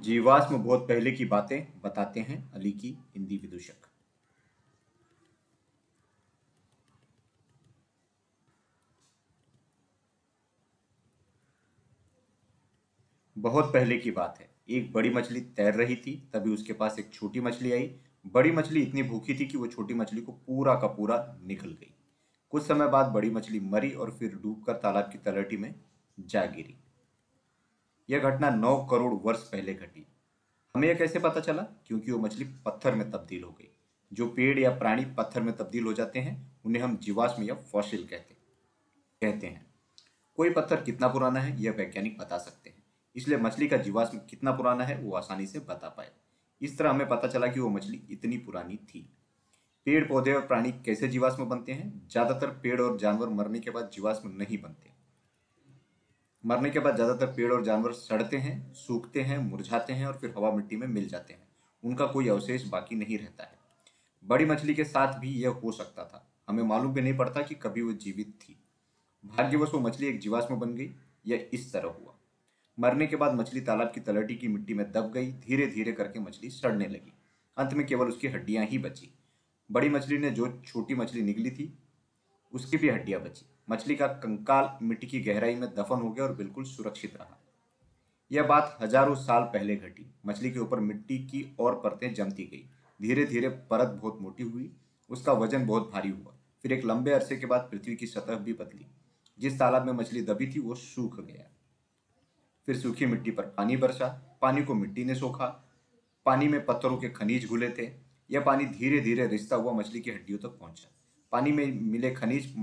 जीवाश्म बहुत पहले की बातें बताते हैं, अली की हिंदी विदूषक। बहुत पहले की बात है। एक बड़ी मछली तैर रही थी, तभी उसके पास एक छोटी मछली आई। बड़ी मछली इतनी भूखी थी कि वो छोटी मछली को पूरा का पूरा निकल गई। कुछ समय बाद बड़ी मछली मरी और फिर डूबकर तालाब की तलहटी में जा गिरी। यह घटना नौ करोड़ वर्ष पहले घटी। हमें यह कैसे पता चला? क्योंकि वो मछली पत्थर में तब्दील हो गई। जो पेड़ या प्राणी पत्थर में तब्दील हो जाते हैं, उन्हें हम जीवाश्म या फॉसिल कहते कहते हैं, कोई पत्थर कितना पुराना है, यह वैज्ञानिक बता सकते हैं। इसलिए मछली का जीवाश्म कितना पुराना है, वो आसानी से बता पाए। इस तरह हमें पता चला कि वो मछली इतनी पुरानी थी। पेड़, पौधे और प्राणी कैसे जीवाश्म बनते हैं? ज़्यादातर पेड़ और जानवर मरने के बाद जीवाश्म नहीं बनते। मरने के बाद ज़्यादातर पेड़ और जानवर सड़ते हैं, सूखते हैं, मुरझाते हैं और फिर हवा मिट्टी में मिल जाते हैं। उनका कोई अवशेष बाकी नहीं रहता है। बड़ी मछली के साथ भी यह हो सकता था। हमें मालूम भी नहीं पड़ता कि कभी वो जीवित थी। भाग्यवश वो मछली एक जीवाश्म बन गई, यह इस तरह हुआ। मरने के बाद मछली तालाब की तलहटी की मिट्टी में दब गई धीरे धीरे करके मछली सड़ने लगी। अंत में केवल उसकी हड्डियाँ ही बची। बड़ी मछली ने जो छोटी मछली निकली थी, उसकी भी हड्डियाँ बची। मछली का कंकाल मिट्टी की गहराई में दफन हो गया और बिल्कुल सुरक्षित रहा। यह बात हज़ारों साल पहले घटी। मछली के ऊपर मिट्टी की और परतें जमती गई। धीरे धीरे परत बहुत मोटी हुई। उसका वज़न बहुत भारी हुआ। फिर एक लंबे अरसे के बाद पृथ्वी की सतह भी बदली। जिस तालाब में मछली दबी थी, वो सूख गया। फिर सूखी मिट्टी पर पानी बरसा। पानी को मिट्टी ने सोखा। पानी में पत्थरों के खनिज घुले थे। यह पानी धीरे धीरे रिश्ता हुआ मछली की हड्डियों तक पहुँचा। पानी में मिले खनिज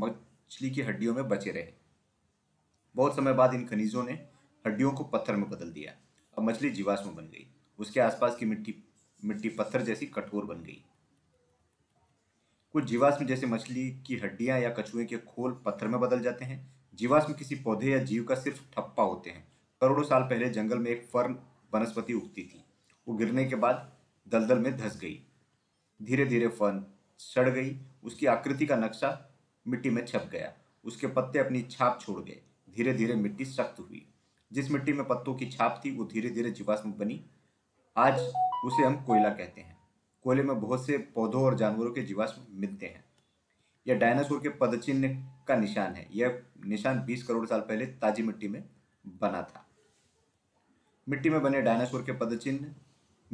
मछली की हड्डियों में बचे रहे। बहुत समय बाद इन खनिजों ने हड्डियों को पत्थर में बदल दिया। अब मछली जीवाश्म बन गई। उसके आसपास की मिट्टी मिट्टी पत्थर जैसी कठोर बन गई। कुछ जीवाश्म जैसे मछली की हड्डियाँ या कछुए के खोल पत्थर में बदल जाते हैं। जीवाश्म किसी पौधे या जीव का सिर्फ़ ठप्पा होते हैं। करोड़ों साल पहले जंगल में एक फर्न वनस्पति उगती थी। वो गिरने के बाद दलदल में धस गई। धीरे धीरे फर्न सड़ गई। उसकी आकृति का नक्शा मिट्टी में छप गया। उसके पत्ते अपनी छाप छोड़ गए। धीरे धीरे मिट्टी सख्त हुई। जिस मिट्टी में पत्तों की छाप थी, वो धीरे धीरे जीवाश्म बनी। आज उसे हम कोयला कहते हैं। कोयले में बहुत से पौधों और जानवरों के जीवाश्म मिलते हैं। यह डायनासोर के पदचिन्ह का निशान है। यह निशान 20 करोड़ साल पहले ताजी मिट्टी में बना था। मिट्टी में बने डायनासोर के पदचिन्ह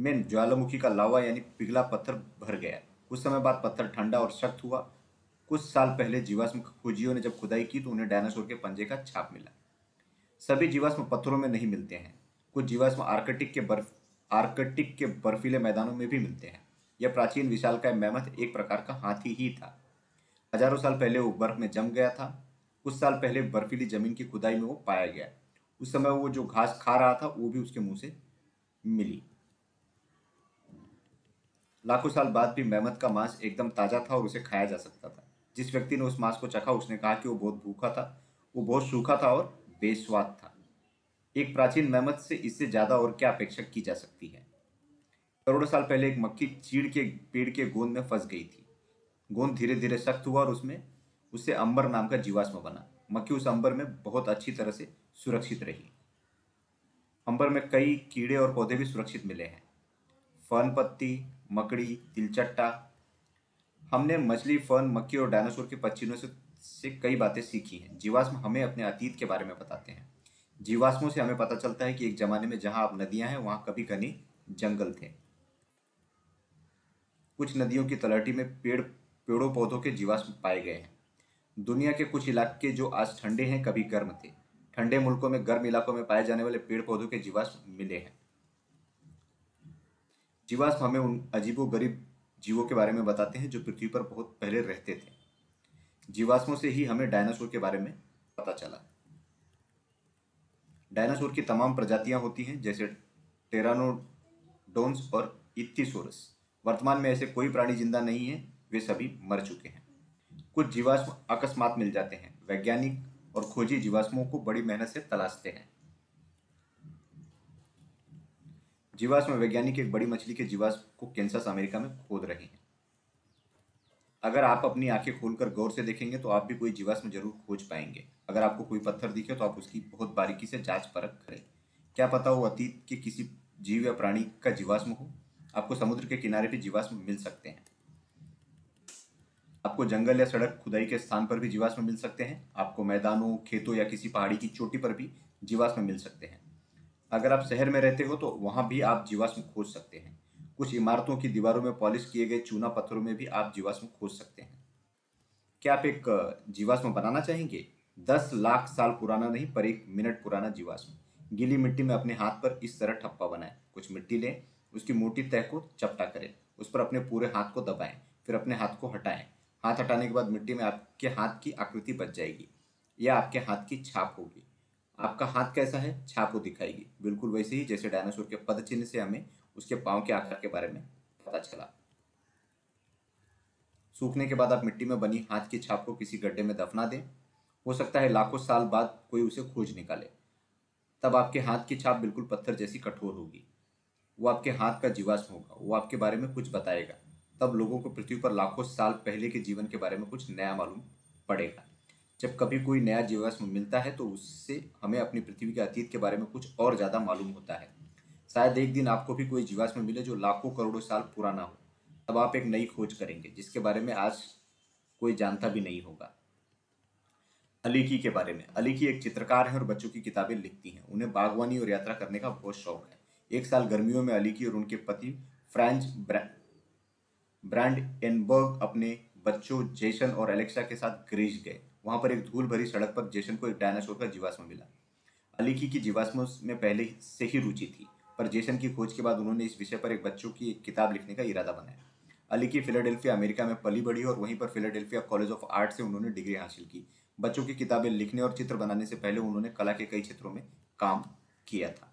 में ज्वालामुखी का लावा यानी पिघला पत्थर भर गया। कुछ समय बाद पत्थर ठंडा और सख्त हुआ। कुछ साल पहले जीवाश्म खोजियों ने जब खुदाई की तो उन्हें डायनासोर के पंजे का छाप मिला। सभी जीवाश्म पत्थरों में नहीं मिलते हैं। कुछ जीवाश्म आर्कटिक के बर्फ़, आर्कटिक के बर्फीले मैदानों में भी मिलते हैं। यह प्राचीन विशाल का मैमथ एक प्रकार का हाथी ही था। हज़ारों साल पहले वो बर्फ़ में जम गया था। कुछ साल पहले बर्फीली ज़मीन की खुदाई में वो पाया गया। उस समय वो जो घास खा रहा था, वो भी उसके मुँह से मिली। लाखों साल बाद भी मेहमत का मांस एकदम ताज़ा था और उसे खाया जा सकता था। जिस व्यक्ति ने उस मांस को चखा, उसने कहा कि वो बहुत भूखा था, वो बहुत सूखा था और बेस्वाद था। एक प्राचीन मेहमत से इससे ज़्यादा और क्या अपेक्षा की जा सकती है? करोड़ों साल पहले एक मक्खी चीड़ के पेड़ के गोंद में फंस गई थी। गोंद धीरे धीरे सख्त हुआ और उसमें उससे अंबर नाम का जीवाश्म बना। मक्खी उस अंबर में बहुत अच्छी तरह से सुरक्षित रही। अंबर में कई कीड़े और पौधे भी सुरक्षित मिले हैं। फन पत्ती मकड़ी, तिलचट्टा हमने मछली, फन मक्खी और डायनासोर के पच्चीनों से से कई बातें सीखी हैं। जीवाश्म हमें अपने अतीत के बारे में बताते हैं। जीवाश्मों से हमें पता चलता है कि एक जमाने में जहाँ अब नदियाँ हैं, वहाँ कभी घनी जंगल थे। कुछ नदियों की तलहटी में पेड़, पेड़ों पौधों के जीवाश्म पाए गए हैं। दुनिया के कुछ इलाके जो आज ठंडे हैं, कभी गर्म थे। ठंडे मुल्कों में, गर्म इलाकों में पाए जाने वाले पेड़ पौधों के जीवाश्म मिले हैं। जीवाश्म हमें उन अजीबो गरीब जीवों के बारे में बताते हैं जो पृथ्वी पर बहुत पहले रहते थे। जीवाश्मों से ही हमें डायनासोर के बारे में पता चला। डायनासोर की तमाम प्रजातियाँ होती हैं, जैसे टेरानोडोन्स और इथिसोरस वर्तमान में ऐसे कोई प्राणी ज़िंदा नहीं है, वे सभी मर चुके हैं। कुछ जीवाश्म अकस्मात मिल जाते हैं। वैज्ञानिक और खोजी जीवाश्मों को बड़ी मेहनत से तलाशते हैं। जीवाश्म वैज्ञानिक एक बड़ी मछली के जीवाश्म को कैंसस अमेरिका में खोद रहे हैं। अगर आप अपनी आँखें खोलकर गौर से देखेंगे तो आप भी कोई जीवाश्म ज़रूर खोज पाएँगे। अगर आपको कोई पत्थर दिखे तो आप उसकी बहुत बारीकी से जाँच परख करें। क्या पता वो अतीत के किसी जीव या प्राणी का जीवाश्म हो? आपको समुद्र के किनारे भी जीवाश्म मिल सकते हैं। आपको जंगल या सड़क खुदाई के स्थान पर भी जीवाश्म मिल सकते हैं। आपको मैदानों, खेतों या किसी पहाड़ी की चोटी पर भी जीवाश्म मिल सकते हैं। अगर आप शहर में रहते हो तो वहाँ भी आप जीवाश्म खोज सकते हैं। कुछ इमारतों की दीवारों में पॉलिश किए गए चूना पत्थरों में भी आप जीवाश्म खोज सकते हैं। क्या आप एक जीवाश्म बनाना चाहेंगे? दस लाख साल पुराना नहीं, पर एक मिनट पुराना जीवाश्म। गीली मिट्टी में अपने हाथ पर इस तरह ठप्पा बनाएँ। कुछ मिट्टी लें, उसकी मोटी तह को चपटा करें। उस पर अपने पूरे हाथ को दबाएँ, फिर अपने हाथ को हटाएँ। हाथ हटाने के बाद मिट्टी में आपके हाथ की आकृति बच जाएगी, या आपके हाथ की छाप होगी। आपका हाथ कैसा है? छाप वो दिखाएगी। बिल्कुल वैसे ही जैसे डायनासोर के पद चिन्ह से हमें उसके पाँव के आकार के बारे में पता चला। सूखने के बाद आप मिट्टी में बनी हाथ की छाप को किसी गड्ढे में दफना दें। हो सकता है लाखों साल बाद कोई उसे खोज निकाले। तब आपके हाथ की छाप बिल्कुल पत्थर जैसी कठोर होगी। वो आपके हाथ का जीवाश्म होगा। वो आपके बारे में कुछ बताएगा। तब लोगों को पृथ्वी पर लाखों साल पहले के जीवन के बारे में कुछ नया मालूम पड़ेगा। जब कभी कोई नया जीवाश्म मिलता है तो उससे हमें अपनी पृथ्वी के अतीत के बारे में कुछ और ज़्यादा मालूम होता है। शायद एक दिन आपको भी कोई जीवाश्म मिले जो लाखों करोड़ों साल पुराना हो। तब आप एक नई खोज करेंगे, जिसके बारे में आज कोई जानता भी नहीं होगा। अलीकी के बारे में। अलीकी एक चित्रकार है और बच्चों की किताबें लिखती हैं। उन्हें बागवानी और यात्रा करने का बहुत शौक है। एक साल गर्मियों में अलीकी और उनके पति फ्रांच ब्रांड एनबर्ग अपने बच्चों जेसन और एलेक्सा के साथ ग्रीज गए। वहाँ पर एक धूल भरी सड़क पर जेसन को एक डायनासोर का जीवाश्म मिला। अलीकी की जीवाश्मों में पहले से ही रुचि थी, पर जेसन की खोज के बाद उन्होंने इस विषय पर एक बच्चों की एक किताब लिखने का इरादा बनाया। अलीकी फिलाडेल्फिया अमेरिका में पली बढ़ी और वहीं पर फिलाडेल्फिया कॉलेज ऑफ़ आर्ट से उन्होंने डिग्री हासिल की। बच्चों की किताबें लिखने और चित्र बनाने से पहले उन्होंने कला के कई क्षेत्रों में काम किया था।